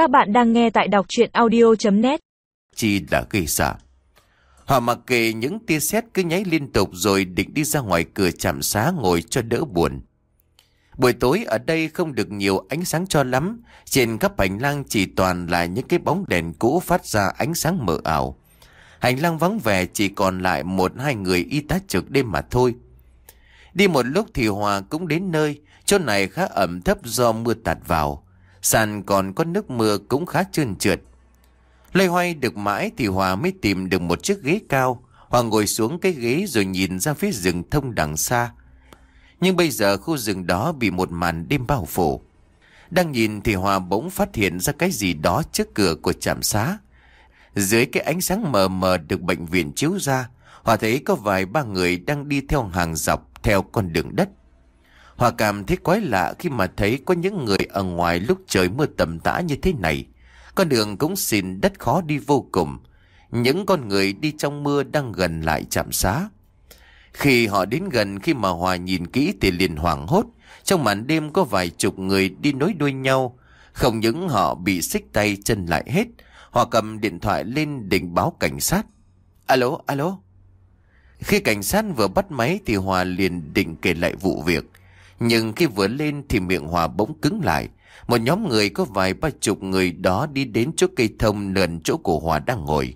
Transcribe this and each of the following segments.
Các bạn đang nghe tại đọc chuyện audio.net Chỉ là gây sợ. Họ mặc kệ những tia sét cứ nháy liên tục rồi định đi ra ngoài cửa chạm xá ngồi cho đỡ buồn. Buổi tối ở đây không được nhiều ánh sáng cho lắm, trên các hành lang chỉ toàn là những cái bóng đèn cũ phát ra ánh sáng mờ ảo. Hành lang vắng vẻ chỉ còn lại một hai người y tá trực đêm mà thôi. Đi một lúc thì Hòa cũng đến nơi, chỗ này khá ẩm thấp do mưa tạt vào. Sàn còn có nước mưa cũng khá trơn trượt. Lây hoay được mãi thì Hòa mới tìm được một chiếc ghế cao. Hòa ngồi xuống cái ghế rồi nhìn ra phía rừng thông đằng xa. Nhưng bây giờ khu rừng đó bị một màn đêm bao phủ. Đang nhìn thì Hòa bỗng phát hiện ra cái gì đó trước cửa của trạm xá. Dưới cái ánh sáng mờ mờ được bệnh viện chiếu ra, Hòa thấy có vài ba người đang đi theo hàng dọc theo con đường đất. Hòa cảm thấy quái lạ khi mà thấy có những người ở ngoài lúc trời mưa tầm tã như thế này. Con đường cũng xìn đất khó đi vô cùng. Những con người đi trong mưa đang gần lại chạm xá. Khi họ đến gần khi mà Hòa nhìn kỹ thì liền hoảng hốt. Trong màn đêm có vài chục người đi nối đuôi nhau. Không những họ bị xích tay chân lại hết. Hòa cầm điện thoại lên định báo cảnh sát. Alo, alo. Khi cảnh sát vừa bắt máy thì Hòa liền định kể lại vụ việc. Nhưng khi vừa lên thì miệng Hòa bỗng cứng lại. Một nhóm người có vài ba chục người đó đi đến chỗ cây thông nền chỗ của Hòa đang ngồi.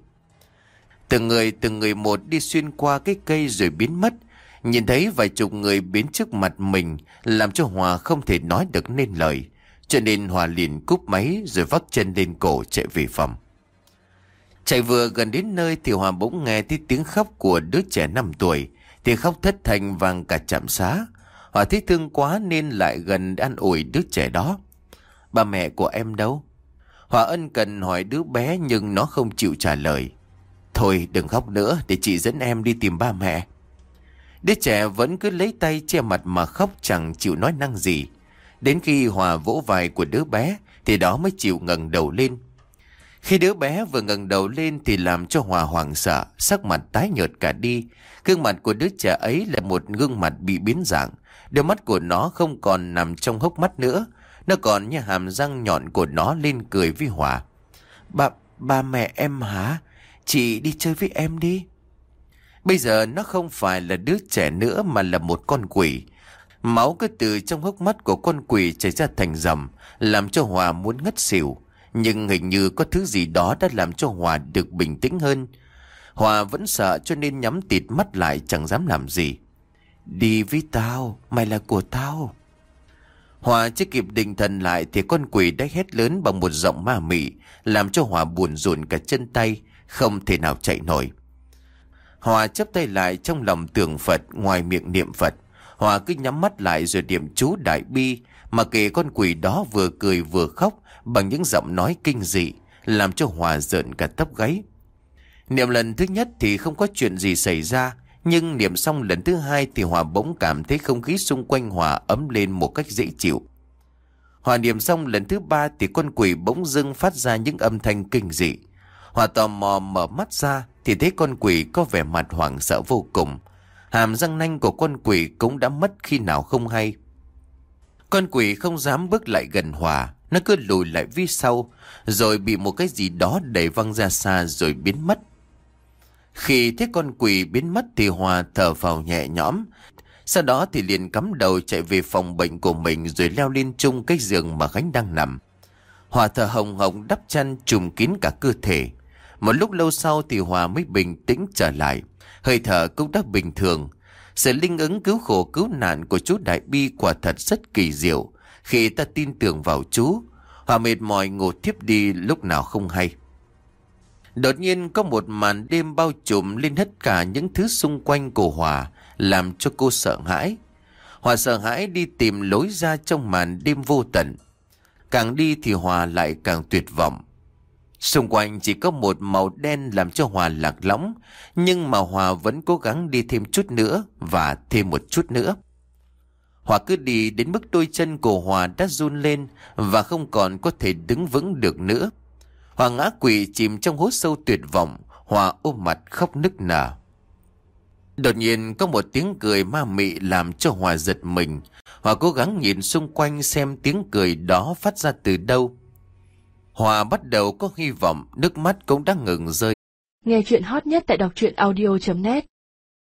Từng người từng người một đi xuyên qua cái cây rồi biến mất. Nhìn thấy vài chục người biến trước mặt mình, làm cho Hòa không thể nói được nên lời. Cho nên Hòa liền cúp máy rồi vắt chân lên cổ chạy về phòng. Chạy vừa gần đến nơi thì Hòa bỗng nghe thấy tiếng khóc của đứa trẻ 5 tuổi. Tiếng khóc thất thành vàng cả chạm xá. Hòa thấy thương quá nên lại gần an ủi đứa trẻ đó. Ba mẹ của em đâu? Hòa ân cần hỏi đứa bé nhưng nó không chịu trả lời. Thôi, đừng khóc nữa, để chị dẫn em đi tìm ba mẹ. Đứa trẻ vẫn cứ lấy tay che mặt mà khóc chẳng chịu nói năng gì. Đến khi Hòa vỗ vai của đứa bé, thì đó mới chịu ngẩng đầu lên. Khi đứa bé vừa ngẩng đầu lên thì làm cho Hòa hoảng sợ, sắc mặt tái nhợt cả đi. Gương mặt của đứa trẻ ấy là một gương mặt bị biến dạng. Đôi mắt của nó không còn nằm trong hốc mắt nữa. Nó còn như hàm răng nhọn của nó lên cười với Hòa. Ba, ba mẹ em hả? Chị đi chơi với em đi. Bây giờ nó không phải là đứa trẻ nữa mà là một con quỷ. Máu cứ từ trong hốc mắt của con quỷ chảy ra thành dầm, làm cho Hòa muốn ngất xỉu. Nhưng hình như có thứ gì đó đã làm cho Hòa được bình tĩnh hơn. Hòa vẫn sợ cho nên nhắm tịt mắt lại chẳng dám làm gì. Đi với tao, mày là của tao. Hòa chưa kịp định thần lại thì con quỷ đã hét lớn bằng một giọng ma mị, làm cho Hòa buồn rùn cả chân tay, không thể nào chạy nổi. Hòa chấp tay lại trong lòng tưởng Phật ngoài miệng niệm Phật. Hòa cứ nhắm mắt lại rồi điểm chú đại bi, mà kể con quỷ đó vừa cười vừa khóc bằng những giọng nói kinh dị, làm cho Hòa giận cả tóc gáy. Niệm lần thứ nhất thì không có chuyện gì xảy ra, nhưng niệm xong lần thứ hai thì Hòa bỗng cảm thấy không khí xung quanh Hòa ấm lên một cách dễ chịu. Hòa niệm xong lần thứ ba thì con quỷ bỗng dưng phát ra những âm thanh kinh dị. Hòa tò mò mở mắt ra thì thấy con quỷ có vẻ mặt hoảng sợ vô cùng. Hàm răng nanh của con quỷ cũng đã mất khi nào không hay. Con quỷ không dám bước lại gần Hòa, nó cứ lùi lại phía sau, rồi bị một cái gì đó đẩy văng ra xa rồi biến mất. Khi thấy con quỷ biến mất thì Hòa thở vào nhẹ nhõm. Sau đó thì liền cắm đầu chạy về phòng bệnh của mình rồi leo lên chung cái giường mà Khánh đang nằm. Hòa thở hồng hồng đắp chăn trùm kín cả cơ thể. Một lúc lâu sau thì Hòa mới bình tĩnh trở lại. Hơi thở cũng đã bình thường. Sự linh ứng cứu khổ cứu nạn của chú Đại Bi quả thật rất kỳ diệu. Khi ta tin tưởng vào chú, Hòa mệt mỏi ngủ tiếp đi lúc nào không hay. Đột nhiên có một màn đêm bao trùm lên hết cả những thứ xung quanh của Hòa, làm cho cô sợ hãi. Hòa sợ hãi đi tìm lối ra trong màn đêm vô tận. Càng đi thì Hòa lại càng tuyệt vọng. Xung quanh chỉ có một màu đen làm cho Hòa lạc lõng, nhưng mà Hòa vẫn cố gắng đi thêm chút nữa và thêm một chút nữa. Hòa cứ đi đến mức đôi chân của Hòa đã run lên và không còn có thể đứng vững được nữa. Hòa ngã quỷ chìm trong hố sâu tuyệt vọng, Hòa ôm mặt khóc nức nở. Đột nhiên có một tiếng cười ma mị làm cho Hòa giật mình. Hòa cố gắng nhìn xung quanh xem tiếng cười đó phát ra từ đâu. Hòa bắt đầu có hy vọng, nước mắt cũng đang ngừng rơi. Nghe chuyện hot nhất tại đọc truyện audio.net